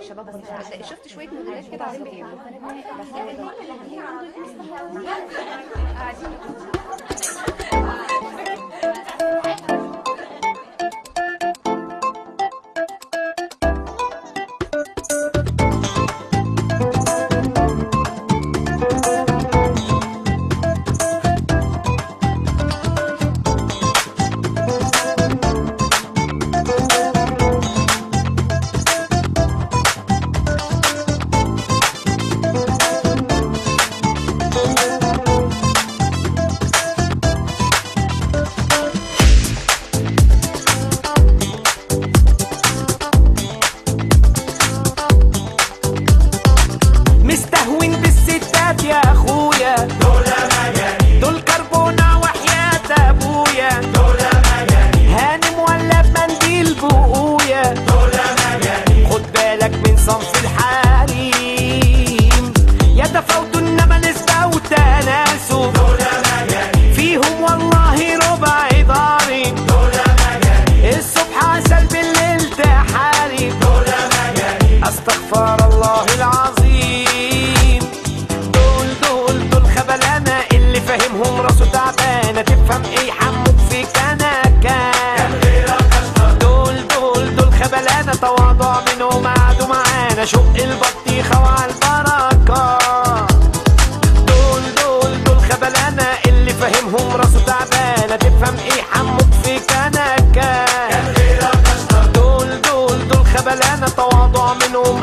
شباب شفت شوية موديلات كده عايزين بيعملوا قاعدين مليان خد بالك من صنف الحريم. يتفاوتوا انما نسبة وتناسب فيهم والله ربع ضاري دولة مجاني الصبح عسل بالليل تحارب. أستغفر اشق البطيخه وعالبركه دول دول دول خبلانه اللي فاهمهم راسه تعبانة. تفهم إيه حمك في كنكة. دول دول دول خبلانه تواضع منهم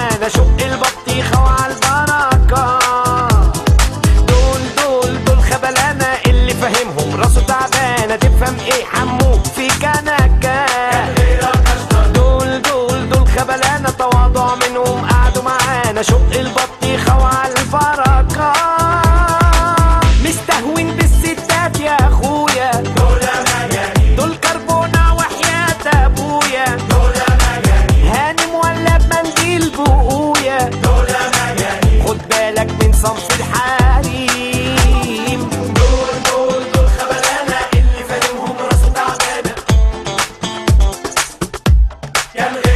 أنا شق البطيخه وعلى Tell